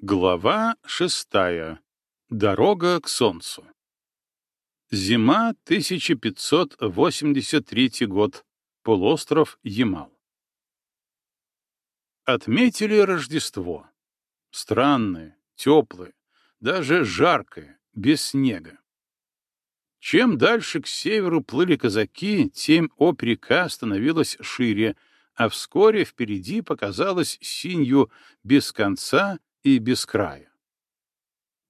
Глава шестая. Дорога к солнцу. Зима 1583 год. Полуостров Ямал. Отметили Рождество. Странное, теплое, даже жаркое, без снега. Чем дальше к северу плыли казаки, тем оп река становилась шире, а вскоре впереди показалась синью без конца и без края.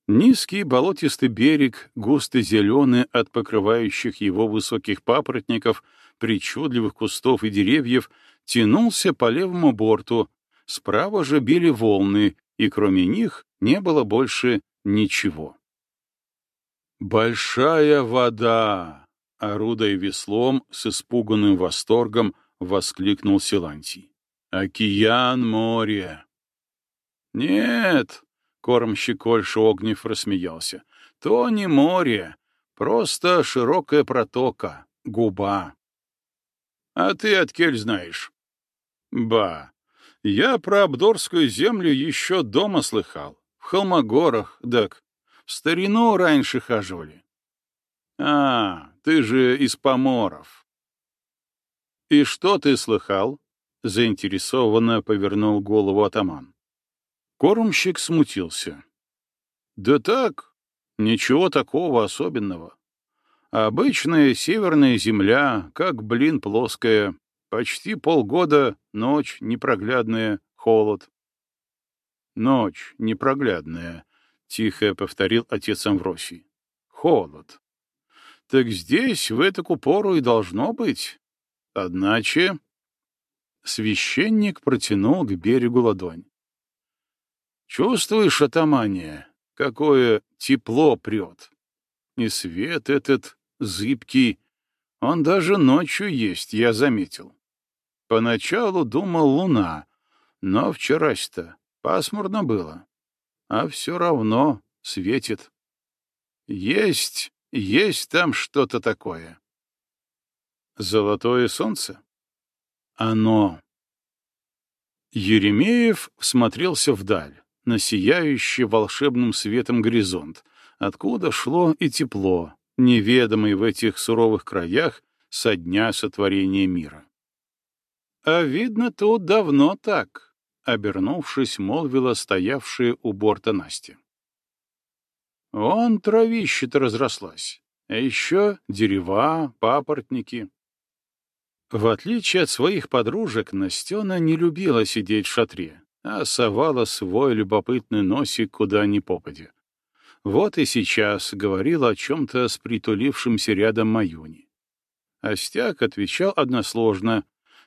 Низкий болотистый берег, густо зеленый от покрывающих его высоких папоротников, причудливых кустов и деревьев, тянулся по левому борту, справа же били волны, и кроме них не было больше ничего. «Большая вода!» — орудая веслом с испуганным восторгом, воскликнул Силантий. «Океан, море!» «Нет!» — кормщик Ольша Огнев рассмеялся. «То не море, просто широкая протока, губа». «А ты от кель знаешь?» «Ба, я про Абдорскую землю еще дома слыхал. В Холмогорах, так, в старину раньше хаживали». «А, ты же из поморов». «И что ты слыхал?» — заинтересованно повернул голову атаман. Кормщик смутился. «Да так, ничего такого особенного. Обычная северная земля, как блин плоская, почти полгода ночь непроглядная, холод». «Ночь непроглядная», — тихо повторил отец Амвросий. «Холод. Так здесь в эту пору и должно быть. Одначе...» Священник протянул к берегу ладонь. Чувствуешь, атамания, какое тепло прет? И свет этот зыбкий, он даже ночью есть, я заметил. Поначалу думал луна, но вчерась-то пасмурно было, а все равно светит. Есть, есть там что-то такое. Золотое солнце? Оно. Еремеев всмотрелся вдаль на сияющий волшебным светом горизонт, откуда шло и тепло, неведомое в этих суровых краях со дня сотворения мира. «А видно, тут давно так», — обернувшись, молвила стоявшая у борта Настя. «Он травище-то разрослась, а еще дерева, папоротники». В отличие от своих подружек, Настена не любила сидеть в шатре, а совала свой любопытный носик куда ни попадя. Вот и сейчас говорила о чем-то с притулившимся рядом Маюни. Остяк отвечал односложно,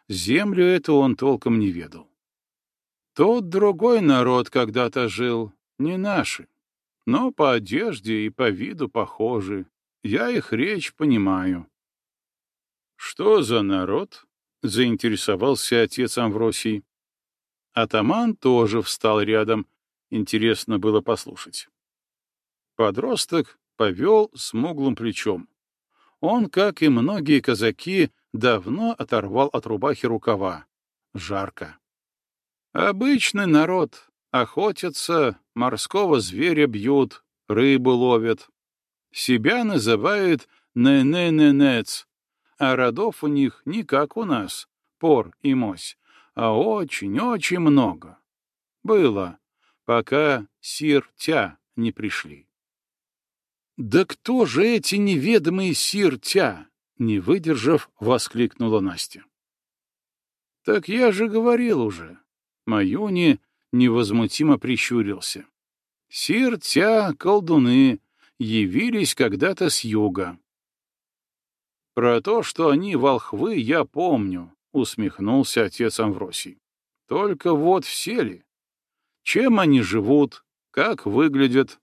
землю эту он толком не ведал. Тот другой народ когда-то жил, не наши, но по одежде и по виду похожи. Я их речь понимаю. — Что за народ? — заинтересовался отец Амвросий. Атаман тоже встал рядом. Интересно было послушать. Подросток повел смуглым плечом. Он, как и многие казаки, давно оторвал от рубахи рукава. Жарко. Обычный народ. Охотятся, морского зверя бьют, рыбу ловят. Себя называют «не-не-не-нец», а родов у них не как у нас, пор и мось, а очень-очень много. Было, пока сир-тя не пришли. «Да кто же эти неведомые сир-тя?» — не выдержав, воскликнула Настя. «Так я же говорил уже». Маюни невозмутимо прищурился. «Сир-тя, колдуны, явились когда-то с юга. Про то, что они волхвы, я помню, — усмехнулся отец Амвросий. — Только вот все ли? Чем они живут? Как выглядят?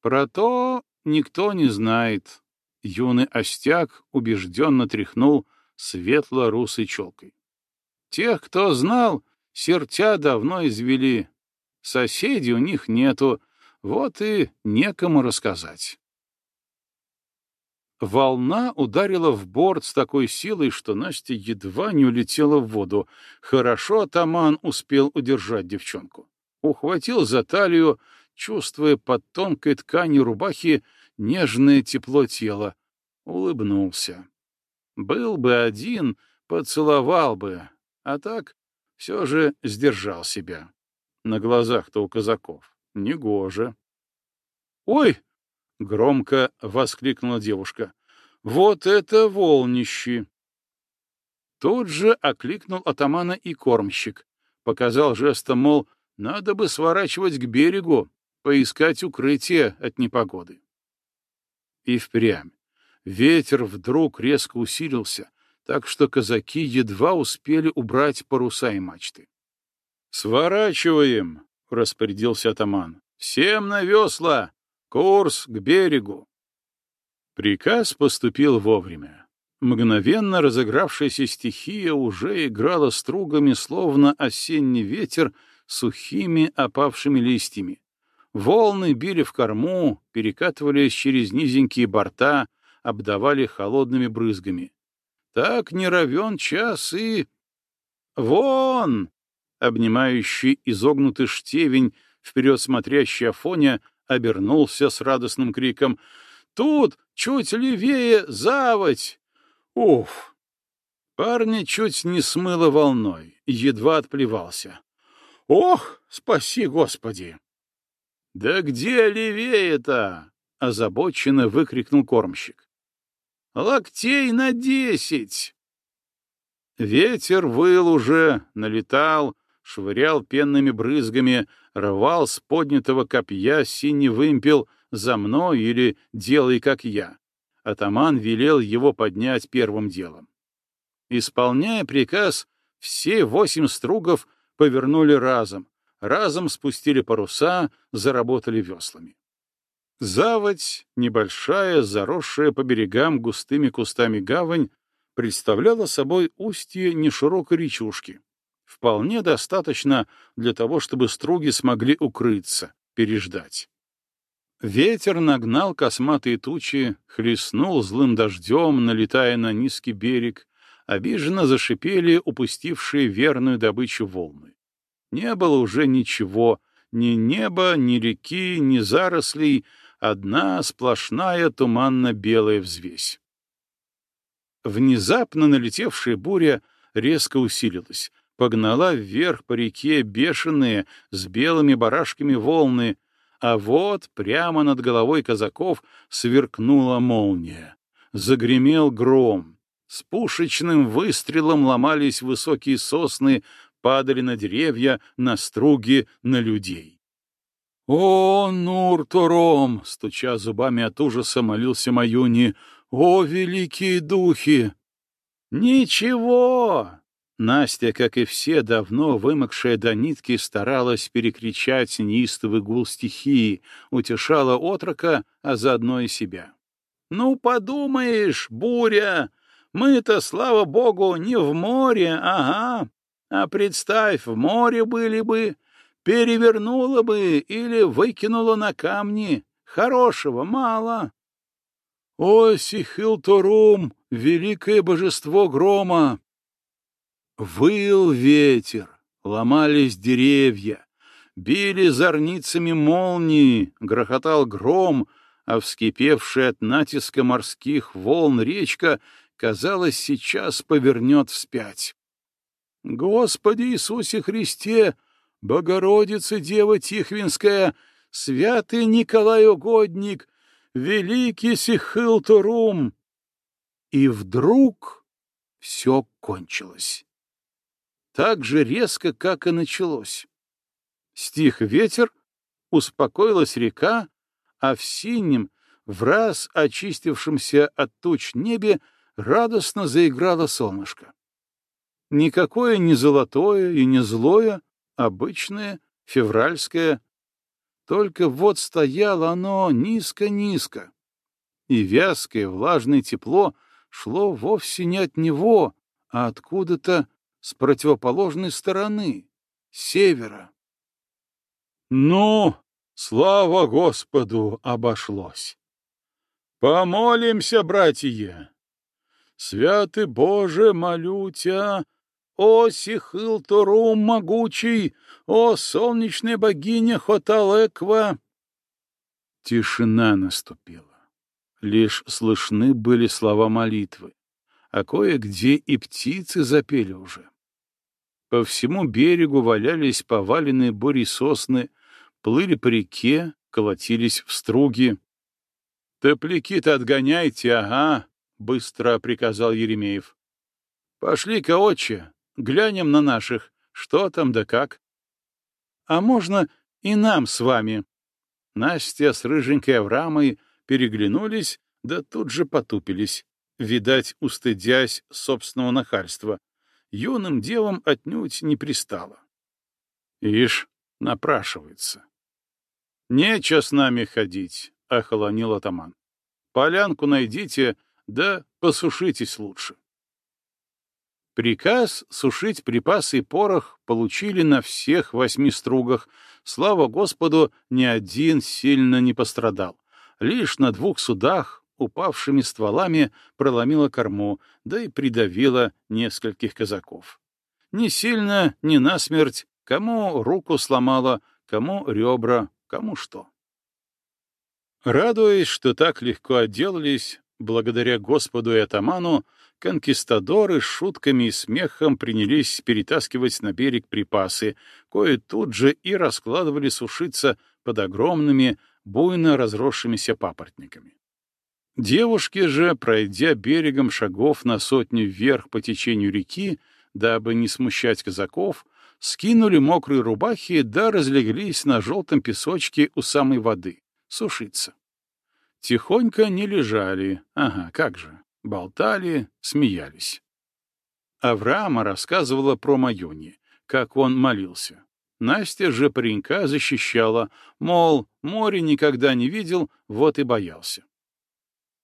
Про то никто не знает. Юный остяк убежденно тряхнул светло-русой челкой. Тех, кто знал, сертя давно извели. Соседей у них нету, вот и некому рассказать. Волна ударила в борт с такой силой, что Настя едва не улетела в воду. Хорошо атаман успел удержать девчонку. ухватил за талию, чувствуя под тонкой тканью рубахи нежное тепло тела, улыбнулся. Был бы один, поцеловал бы, а так все же сдержал себя. На глазах-то у казаков. Негоже. «Ой!» — громко воскликнула девушка. «Вот это волнищи!» Тут же окликнул атамана и кормщик. Показал жестом, мол, надо бы сворачивать к берегу, поискать укрытие от непогоды. И впрямь. Ветер вдруг резко усилился, так что казаки едва успели убрать паруса и мачты. «Сворачиваем!» — распорядился атаман. «Всем на весла! Курс к берегу!» Приказ поступил вовремя. Мгновенно разыгравшаяся стихия уже играла стругами, словно осенний ветер, сухими опавшими листьями. Волны били в корму, перекатывались через низенькие борта, обдавали холодными брызгами. Так не равен час и... «Вон!» — обнимающий изогнутый штевень, вперед смотрящий Афоня, обернулся с радостным криком. «Тут, чуть левее, заводь! Уф! Парня чуть не смыло волной, едва отплевался. Ох, спаси Господи! Да где левее-то? озабоченно выкрикнул кормщик. Локтей на десять! Ветер выл уже, налетал, швырял пенными брызгами, рвал с поднятого копья синий вымпел за мной или делай, как я атаман велел его поднять первым делом. Исполняя приказ, все восемь стругов повернули разом, разом спустили паруса, заработали веслами. Заводь, небольшая, заросшая по берегам густыми кустами гавань, представляла собой устье неширокой речушки. Вполне достаточно для того, чтобы струги смогли укрыться, переждать. Ветер нагнал косматые тучи, хлестнул злым дождем, налетая на низкий берег, обиженно зашипели упустившие верную добычу волны. Не было уже ничего, ни неба, ни реки, ни зарослей, одна сплошная туманно-белая взвесь. Внезапно налетевшая буря резко усилилась, погнала вверх по реке бешеные с белыми барашками волны, а вот прямо над головой казаков сверкнула молния. Загремел гром. С пушечным выстрелом ломались высокие сосны, падали на деревья, на струги, на людей. «О, Нур-Тором!» — стуча зубами от ужаса, молился Маюни. «О, великие духи!» «Ничего!» Настя, как и все, давно вымокшая до нитки, старалась перекричать неистовый гул стихии, утешала отрока, а заодно и себя. «Ну, подумаешь, буря! Мы-то, слава богу, не в море, ага. А представь, в море были бы, перевернуло бы или выкинуло на камни. Хорошего мало». «О, Сихил-Торум, великое божество грома! Выл ветер, ломались деревья, били зорницами молнии, грохотал гром, а вскипевшая от натиска морских волн речка, казалось, сейчас повернет вспять. «Господи Иисусе Христе, Богородица Дева Тихвинская, Святый Николай Угодник, Великий Сихыл-Турум!» И вдруг все кончилось так же резко, как и началось. Стих ветер, успокоилась река, а в синем, в раз очистившемся от туч небе, радостно заиграло солнышко. Никакое не золотое и не злое, обычное, февральское. Только вот стояло оно низко-низко, и вязкое влажное тепло шло вовсе не от него, а откуда-то с противоположной стороны, севера. Ну, слава Господу, обошлось. Помолимся, братья. Святый Боже, молю тебя, о Сихыл-Турум могучий, о солнечная богиня Хоталеква!» Тишина наступила. Лишь слышны были слова молитвы, а кое-где и птицы запели уже. По всему берегу валялись поваленные бури сосны, плыли по реке, колотились в струги. «Топляки-то отгоняйте, ага!» — быстро приказал Еремеев. «Пошли-ка, отче, глянем на наших, что там да как». «А можно и нам с вами?» Настя с рыженькой Аврамой переглянулись, да тут же потупились, видать, устыдясь собственного нахальства. Юным девам отнюдь не пристало. Ишь, напрашивается. «Нечего с нами ходить», — охолонил атаман. «Полянку найдите, да посушитесь лучше». Приказ сушить припасы и порох получили на всех восьми стругах. Слава Господу, ни один сильно не пострадал. Лишь на двух судах упавшими стволами проломила корму, да и придавила нескольких казаков. Не сильно, не насмерть, кому руку сломала, кому ребра, Кому что. Радуясь, что так легко отделались, благодаря Господу и атаману, конкистадоры с шутками и смехом принялись перетаскивать на берег припасы, кое тут же и раскладывали сушиться под огромными, буйно разросшимися папоротниками. Девушки же, пройдя берегом шагов на сотню вверх по течению реки, дабы не смущать казаков, скинули мокрые рубахи да разлеглись на желтом песочке у самой воды, сушиться. Тихонько не лежали, ага, как же, болтали, смеялись. Авраама рассказывала про Майони, как он молился. Настя же паренька защищала, мол, море никогда не видел, вот и боялся.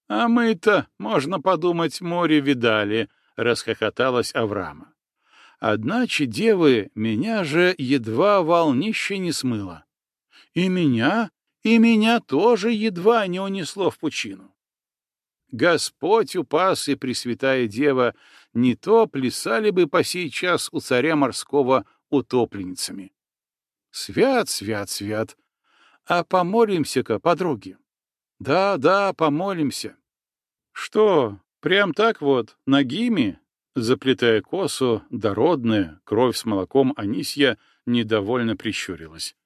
«А мы-то, можно подумать, море видали», — расхохоталась Авраама. Одначе, девы, меня же едва волнище не смыло. И меня, и меня тоже едва не унесло в пучину. Господь упас и Пресвятая Дева не то плясали бы по сей час у царя морского утопленницами. Свят, свят, свят. А помолимся-ка, подруги. Да, да, помолимся. Что, прям так вот, ногими, Заплетая косу, дородная, кровь с молоком Анисья недовольно прищурилась.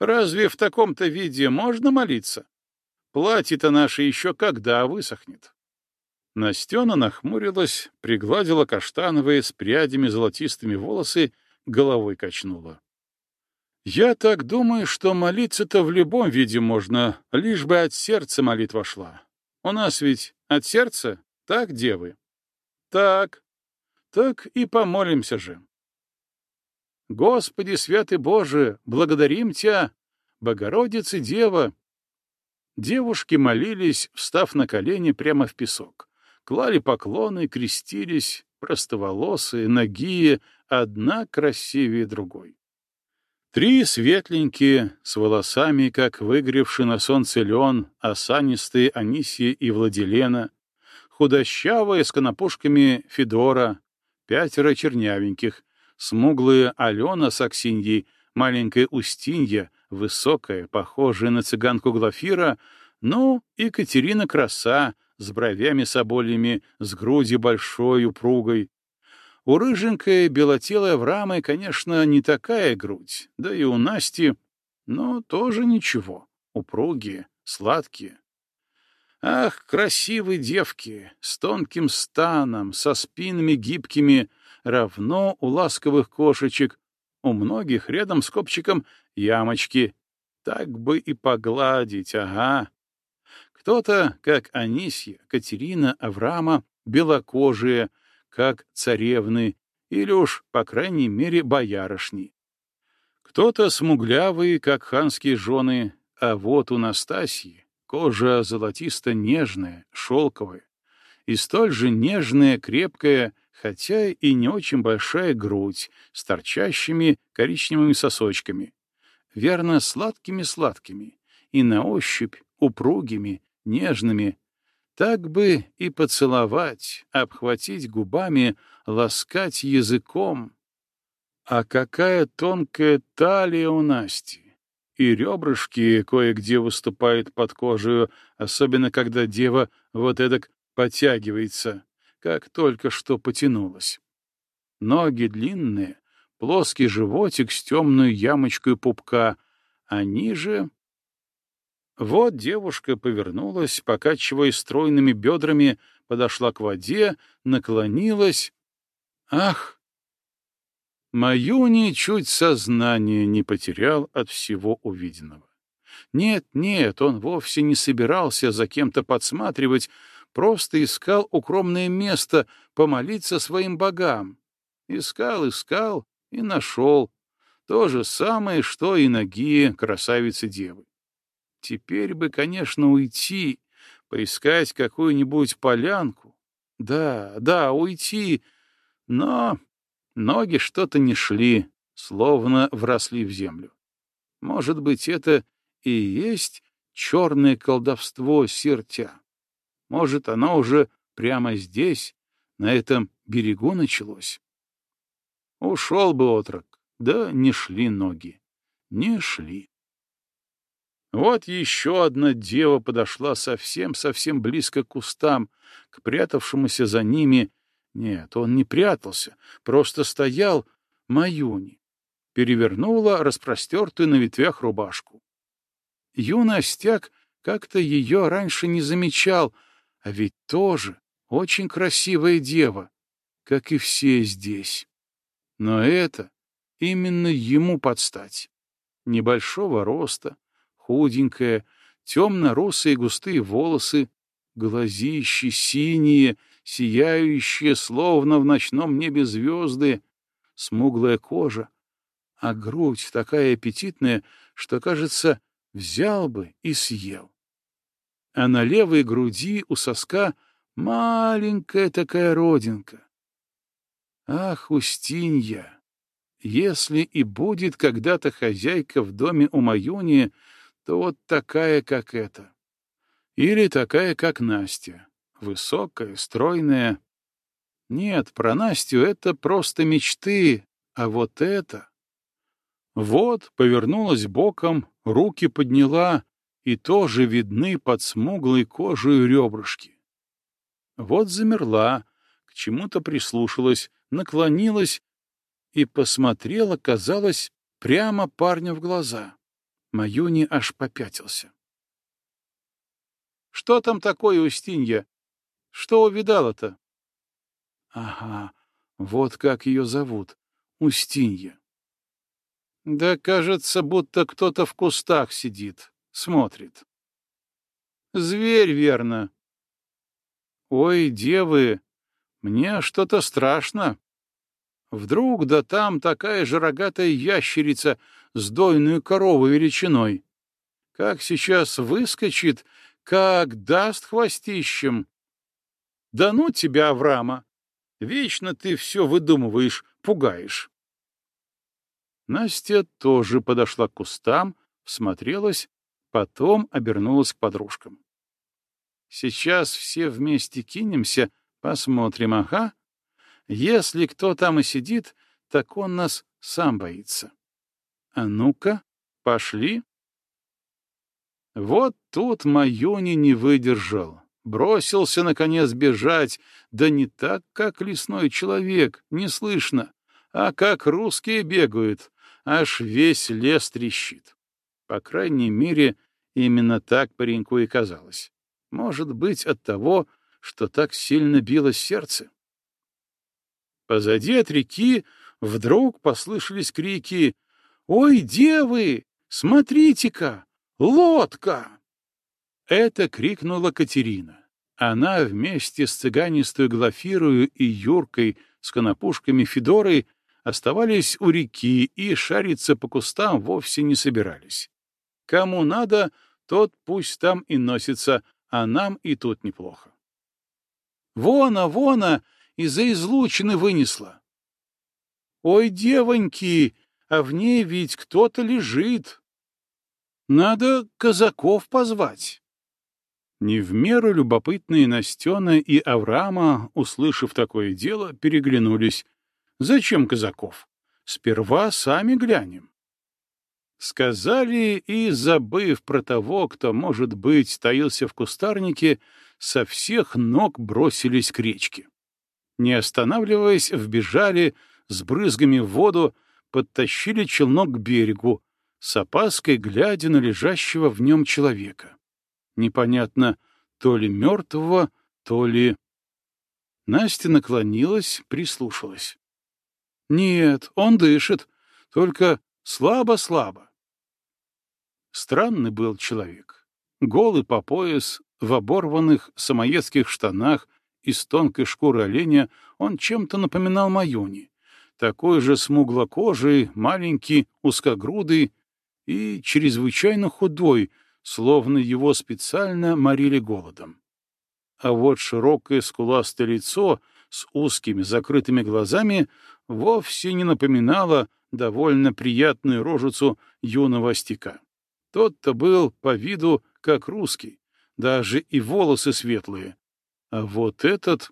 «Разве в таком-то виде можно молиться? Платье-то наше еще когда высохнет?» Настена нахмурилась, пригладила каштановые с прядями золотистыми волосы, головой качнула. «Я так думаю, что молиться-то в любом виде можно, лишь бы от сердца молитва шла. У нас ведь от сердца, так, девы?» «Так», так и помолимся же. Господи, святый Боже, благодарим Тебя, Богородица Дева. Девушки молились, встав на колени прямо в песок. Клали поклоны, крестились, простоволосые, нагие, одна красивее другой. Три светленькие, с волосами, как выгревший на солнце лен, осанистые Анисия и Владилена, худощавая с конопушками Федора, пятеро чернявеньких, смуглая Алена с Аксиньей, маленькая Устинья, высокая, похожая на цыганку Глафира, ну и Катерина Краса с бровями собольями, с грудью большой, упругой. У рыженькой белотелой Аврамы, конечно, не такая грудь, да и у Насти, но тоже ничего, упругие, сладкие. Ах, красивые девки, с тонким станом, со спинами гибкими, равно у ласковых кошечек, у многих рядом с копчиком ямочки. Так бы и погладить, ага. Кто-то, как Анисья, Катерина, Авраама, белокожие, как царевны, или уж, по крайней мере, боярышни. Кто-то смуглявый, как ханские жены, а вот у Настасьи Кожа золотисто-нежная, шелковая, и столь же нежная, крепкая, хотя и не очень большая грудь с торчащими коричневыми сосочками, верно, сладкими-сладкими, и на ощупь упругими, нежными, так бы и поцеловать, обхватить губами, ласкать языком, А какая тонкая талия у Насти! И ребрышки кое-где выступают под кожей, особенно когда дева вот эдак потягивается, как только что потянулась. Ноги длинные, плоский животик с темной ямочкой пупка, а ниже... Вот девушка повернулась, покачивая стройными бедрами, подошла к воде, наклонилась. Ах! Маюни чуть сознание не потерял от всего увиденного. Нет, нет, он вовсе не собирался за кем-то подсматривать, просто искал укромное место помолиться своим богам. Искал, искал и нашел. То же самое, что и ноги красавицы-девы. Теперь бы, конечно, уйти, поискать какую-нибудь полянку. Да, да, уйти, но ноги что-то не шли, словно вросли в землю. Может быть, это и есть черное колдовство сертя. Может, оно уже прямо здесь, на этом берегу началось. Ушел бы отрок, да не шли ноги, не шли. Вот еще одна дева подошла совсем-совсем близко к кустам, к прятавшемуся за ними. Нет, он не прятался, просто стоял Маюни. Перевернула распростертую на ветвях рубашку. Юный остяк как-то ее раньше не замечал, а ведь тоже очень красивая дева, как и все здесь. Но это именно ему подстать. Небольшого роста, худенькая, темно-русые густые волосы, глазищи синие, сияющие, словно в ночном небе звезды, смуглая кожа, а грудь такая аппетитная, что, кажется, взял бы и съел. А на левой груди у соска маленькая такая родинка. Ах, Устинья! Если и будет когда-то хозяйка в доме у Маюни, то вот такая, как эта. Или такая, как Настя. Высокая, стройная. Нет, про Настю это просто мечты, а вот это... Вот, повернулась боком, руки подняла, и тоже видны под смуглой кожей ребрышки. Вот замерла, к чему-то прислушалась, наклонилась и посмотрела, казалось, прямо парню в глаза. Маюни аж попятился. «Что там такое, Устинья? Что увидала-то?» «Ага, вот как ее зовут. Устинья». «Да кажется, будто кто-то в кустах сидит, смотрит». «Зверь, верно». «Ой, девы, мне что-то страшно. Вдруг да там такая же рогатая ящерица с дойную корову величиной. Как сейчас выскочит, как даст хвостищем. Да ну тебя, Авраама! Вечно ты все выдумываешь, пугаешь. Настя тоже подошла к кустам, всмотрелась, потом обернулась к подружкам. Сейчас все вместе кинемся Посмотрим, ага. Если кто там и сидит, так он нас сам боится. А ну-ка, пошли. Вот тут Маюни не выдержал. Бросился, наконец, бежать, да не так, как лесной человек, не слышно, а как русские бегают, аж весь лес трещит. По крайней мере, именно так пареньку и казалось. Может быть, от того, что так сильно билось сердце. Позади от реки вдруг послышались крики «Ой, девы, смотрите-ка, лодка!» Это крикнула Катерина. Она вместе с цыганистой Глафирою и Юркой с конопушками Федорой оставались у реки и шариться по кустам вовсе не собирались. Кому надо, тот пусть там и носится, а нам и тут неплохо. Вона, вона, из-за излучины вынесла. Ой, девоньки, а в ней ведь кто-то лежит. Надо казаков позвать. Не в меру любопытные Настена и Авраама, услышав такое дело, переглянулись. Зачем казаков? Сперва сами глянем. Сказали и, забыв про того, кто, может быть, таился в кустарнике, со всех ног бросились к речке. Не останавливаясь, вбежали с брызгами в воду, подтащили челнок к берегу, с опаской глядя на лежащего в нем человека. Непонятно, то ли мертвого, то ли... Настя наклонилась, прислушалась. Нет, он дышит, только слабо-слабо. Странный был человек. Голый по пояс, в оборванных самоедских штанах из тонкой шкуры оленя он чем-то напоминал Маюни. Такой же смуглокожий, маленький, узкогрудый и чрезвычайно худой, словно его специально морили голодом. А вот широкое скуластое лицо с узкими закрытыми глазами вовсе не напоминало довольно приятную рожицу юного остяка. Тот-то был по виду как русский, даже и волосы светлые. А вот этот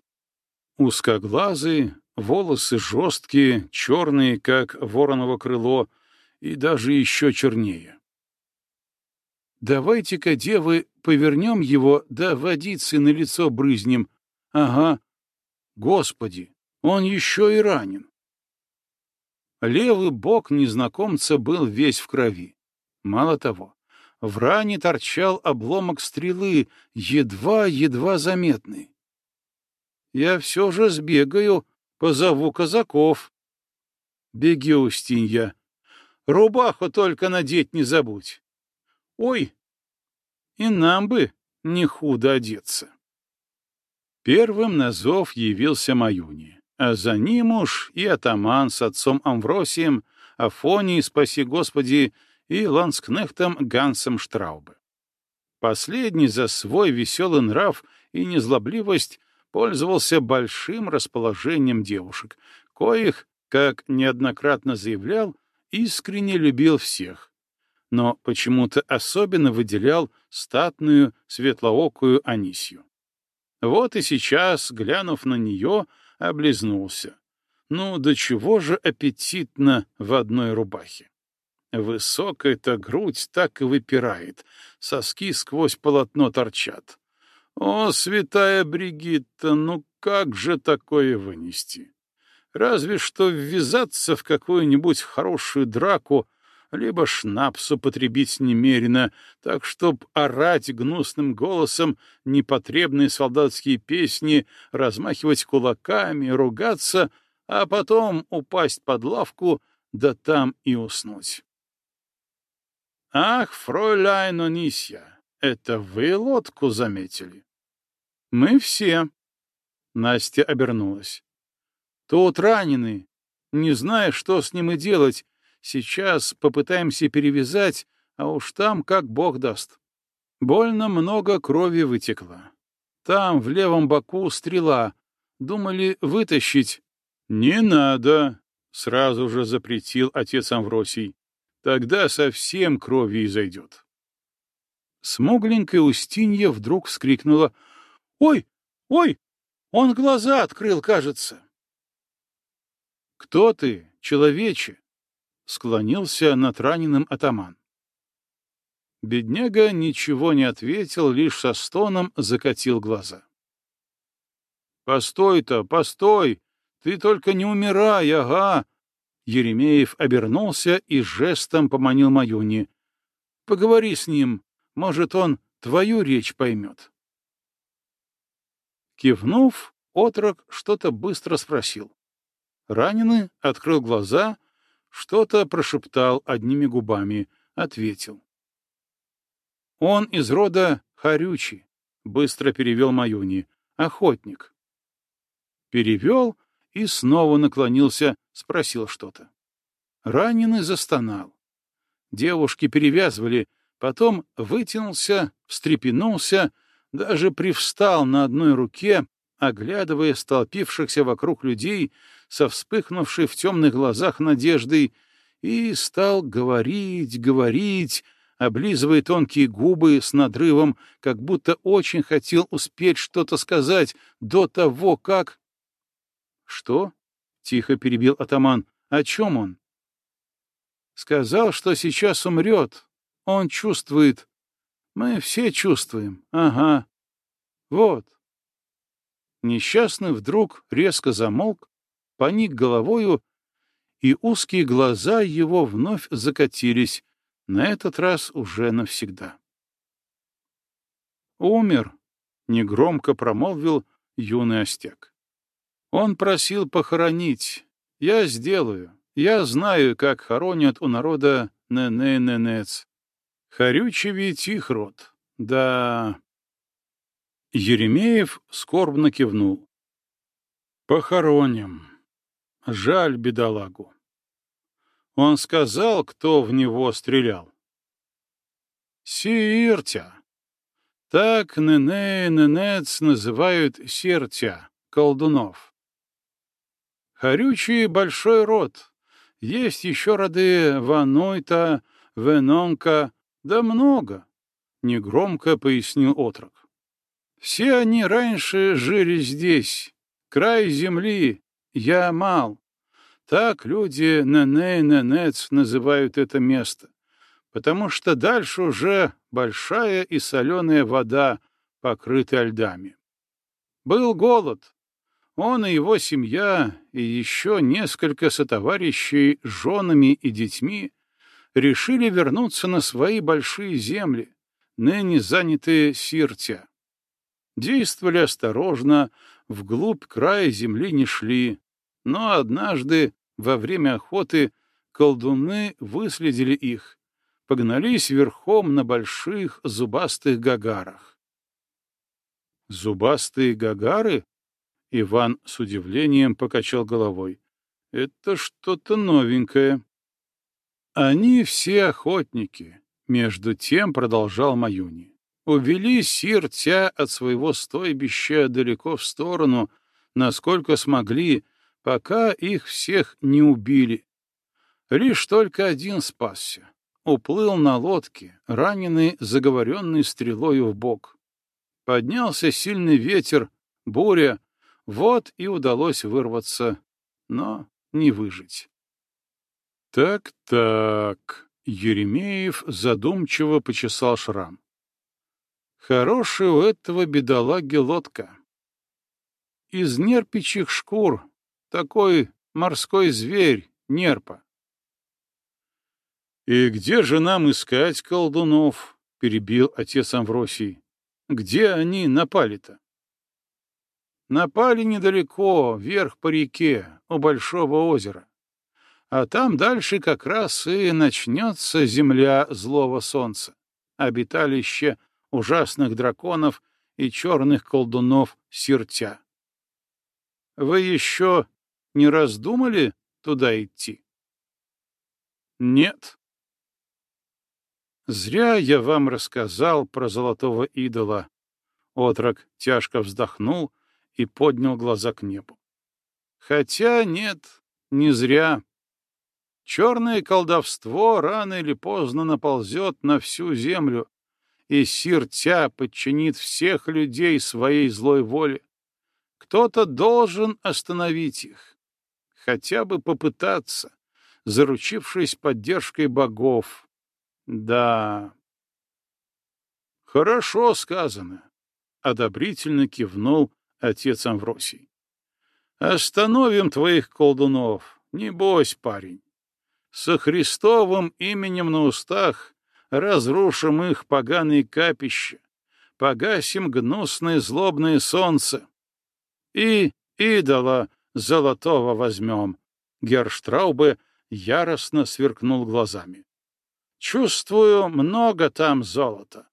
узкоглазый, волосы жесткие, черные, как вороново крыло, и даже еще чернее. Давайте-ка, девы, повернем его, да водицы на лицо брызнем. Ага. Господи, он еще и ранен. Левый бок незнакомца был весь в крови. Мало того, в ране торчал обломок стрелы, едва-едва заметный. Я все же сбегаю, позову казаков. Беги, Устинья. Рубаху только надеть не забудь. Ой, и нам бы не худо одеться. Первым на зов явился Маюни, а за ним уж и атаман с отцом Амвросием, Афоний, спаси Господи, и ланскнехтом Гансом Штраубе. Последний за свой веселый нрав и незлобливость пользовался большим расположением девушек, коих, как неоднократно заявлял, искренне любил всех, но почему-то особенно выделял статную светлоокую Анисью. Вот и сейчас, глянув на нее, облизнулся. Ну, до чего же аппетитно в одной рубахе. Высокая-то грудь так и выпирает, соски сквозь полотно торчат. О, святая Бригитта, ну как же такое вынести? Разве что ввязаться в какую-нибудь хорошую драку, либо шнапсу потребить немерено, так чтоб орать гнусным голосом непотребные солдатские песни, размахивать кулаками, ругаться, а потом упасть под лавку, да там и уснуть. «Ах, фройляйн Онисья, это вы лодку заметили?» «Мы все». Настя обернулась. «Тут раненый. Не знаю, что с ним и делать. Сейчас попытаемся перевязать, а уж там как бог даст. Больно много крови вытекло. Там, в левом боку, стрела. Думали вытащить. «Не надо», — сразу же запретил отец Амвросий. Тогда совсем кровью изойдет. Смугленькая Устинья вдруг вскрикнула. «Ой, ой, он глаза открыл, кажется!» «Кто ты, человече?» — склонился над раненым атаман. Бедняга ничего не ответил, лишь со стоном закатил глаза. «Постой-то, постой! Ты только не умирай, ага!» Еремеев обернулся и жестом поманил Маюни. — Поговори с ним, может, он твою речь поймет. Кивнув, отрок что-то быстро спросил. Раненый открыл глаза, что-то прошептал одними губами, ответил. — Он из рода Харючи, — быстро перевел Маюни, — охотник. Перевел и снова наклонился, спросил что-то. Раненый застонал. Девушки перевязывали, потом вытянулся, встрепенулся, даже привстал на одной руке, оглядывая столпившихся вокруг людей со вспыхнувшей в темных глазах надеждой, и стал говорить, говорить, облизывая тонкие губы с надрывом, как будто очень хотел успеть что-то сказать до того, как... — Что? — тихо перебил атаман. — О чем он? Сказал, что сейчас умрет. Он чувствует. Мы все чувствуем. Ага. Вот. Несчастный вдруг резко замолк, поник головою, и узкие глаза его вновь закатились, на этот раз уже навсегда. «Умер», — негромко промолвил юный остяк. «Он просил похоронить. Я сделаю. Я знаю, как хоронят у народа нене-ненец. Харючевий тих род. Да...» Еремеев скорбно кивнул. «Похороним. Жаль бедолагу. Он сказал, кто в него стрелял. Сиртя. Так Нене Ненец называют Сиртя, колдунов. Харючий большой род. Есть еще роды Ванойта, Венонка, да много, — негромко пояснил отрок. Все они раньше жили здесь, край земли, я мал. Так люди Неней-Ненец называют это место, потому что дальше уже большая и соленая вода, покрытая льдами. Был голод. Он и его семья, и еще несколько сотоварищей с женами и детьми решили вернуться на свои большие земли, ныне занятые Сиртя. Действовали осторожно, вглубь края земли не шли, но однажды во время охоты колдуны выследили их, погнались верхом на больших зубастых гагарах. «Зубастые гагары?» — Иван с удивлением покачал головой. «Это что-то новенькое». «Они все охотники», — между тем продолжал Маюни. «Увели сиртя от своего стойбища далеко в сторону, насколько смогли, пока их всех не убили. Лишь только один спасся. Уплыл на лодке, раненый заговоренной стрелою в бок. Поднялся сильный ветер, буря, вот и удалось вырваться, но не выжить. Так-так, Еремеев задумчиво почесал шрам. Хорошая у этого бедолаги лодка. Из нерпичьих шкур такой морской зверь, нерпа. «И где же нам искать колдунов?» — перебил отец Амвросий. «Где они напали-то?» «Напали недалеко, вверх по реке, у Большого озера. А там дальше как раз и начнется земля злого солнца, обиталище ужасных драконов и черных колдунов Сиртя. Вы еще не раздумали туда идти? Нет. Зря я вам рассказал про золотого идола. Отрок тяжко вздохнул и поднял глаза к небу. Хотя нет, не зря. Черное колдовство рано или поздно наползет на всю землю, и Сиртя подчинит всех людей своей злой воле. Кто-то должен остановить их хотя бы попытаться, заручившись поддержкой богов. Да. Хорошо сказано, — одобрительно кивнул отец Амвросий. Остановим твоих колдунов, не бойся, парень. Со Христовым именем на устах разрушим их поганые капища, погасим гнусное злобное солнце. И идола золотого возьмем. Герштраубе яростно сверкнул глазами. Чувствую, много там золота.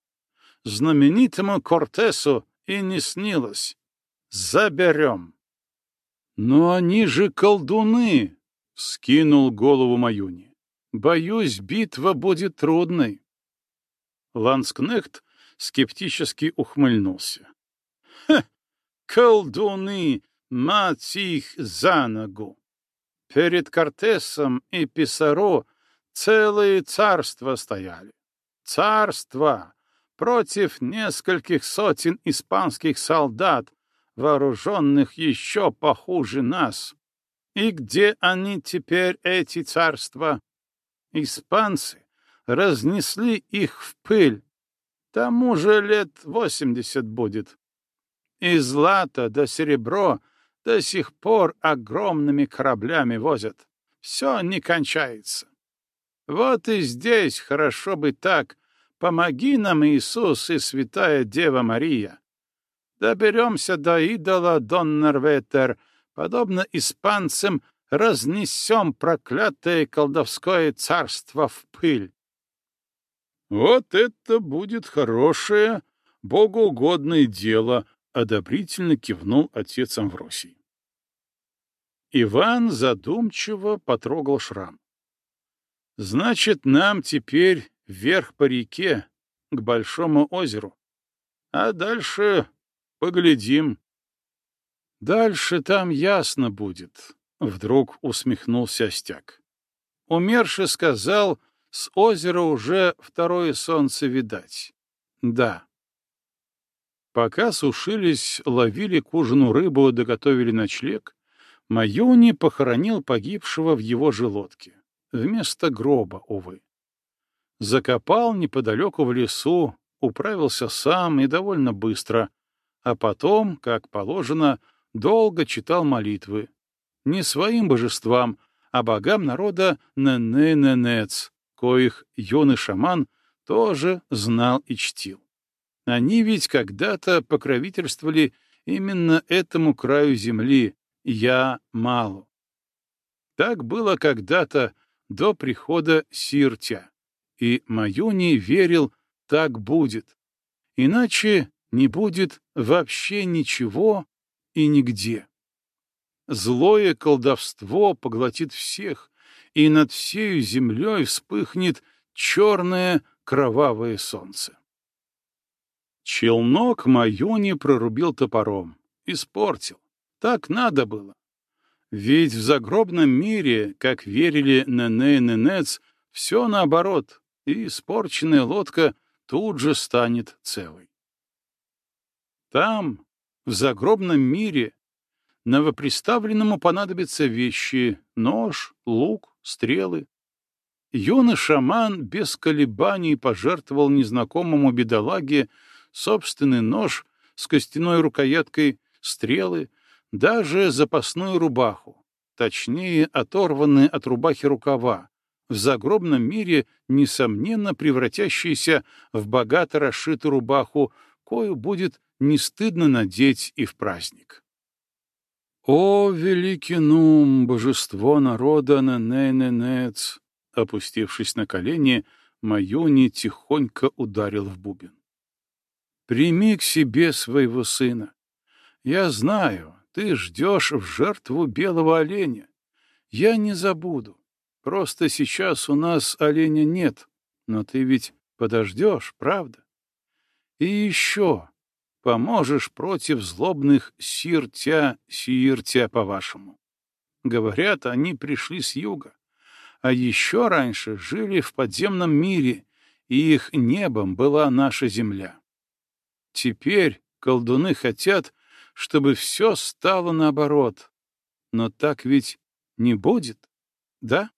Знаменитому Кортесу и не снилось. Заберем. Но они же колдуны, — скинул голову Маюни. Боюсь, битва будет трудной. Ланскнехт скептически ухмыльнулся. — колдуны! мать их за ногу. Перед Кортесом и Писаро целые царства стояли. Царства против нескольких сотен испанских солдат, вооруженных еще похуже нас. И где они теперь, эти царства? Испанцы разнесли их в пыль. Тому же лет восемьдесят будет. И злато да серебро до сих пор огромными кораблями возят. Все не кончается. Вот и здесь хорошо бы так. Помоги нам, Иисус и Святая Дева Мария. Доберемся до идола Доннерветер, подобно испанцам, разнесем проклятое колдовское царство в пыль. Вот это будет хорошее, богоугодное дело, одобрительно кивнул отец Амвросий. Иван задумчиво потрогал шрам. Значит, нам теперь вверх по реке, к большому озеру. А дальше поглядим. Дальше там ясно будет, — вдруг усмехнулся Остяк. Умерший сказал, с озера уже второе солнце видать. Да. Пока сушились, ловили к ужину рыбу, доготовили ночлег, Маюни похоронил погибшего в его желудке. Вместо гроба, увы. Закопал неподалеку в лесу, управился сам и довольно быстро, а потом, как положено, долго читал молитвы. Не своим божествам, а богам народа Ненененец, коих юный шаман тоже знал и чтил. Они ведь когда-то покровительствовали именно этому краю земли, я малу. Так было когда-то до прихода Сиртя, и Маюни верил, так будет. Иначе не будет вообще ничего и нигде. Злое колдовство поглотит всех, и над всею землей вспыхнет черное кровавое солнце. Челнок Маюни прорубил топором. Испортил. Так надо было. Ведь в загробном мире, как верили Нене и Ненец, все наоборот, и испорченная лодка тут же станет целой. Там, в загробном мире, новоприставленному понадобятся вещи — нож, лук, стрелы. Юный шаман без колебаний пожертвовал незнакомому бедолаге собственный нож с костяной рукояткой, стрелы, даже запасную рубаху, точнее, оторванные от рубахи рукава, в загробном мире, несомненно, превратящиеся в богато расшитую рубаху, кою будет не стыдно надеть и в праздник. «О, великий Нум, божество народа Ненененец!» Опустившись на колени, Маюни тихонько ударил в бубен. Прими к себе своего сына. Я знаю, ты ждешь в жертву белого оленя. Я не забуду. Просто сейчас у нас оленя нет, но ты ведь подождешь, правда? И еще поможешь против злобных сиртя-сиртя, по-вашему. Говорят, они пришли с юга, а еще раньше жили в подземном мире, и их небом была наша земля. Теперь колдуны хотят, чтобы все стало наоборот. Но так ведь не будет, да?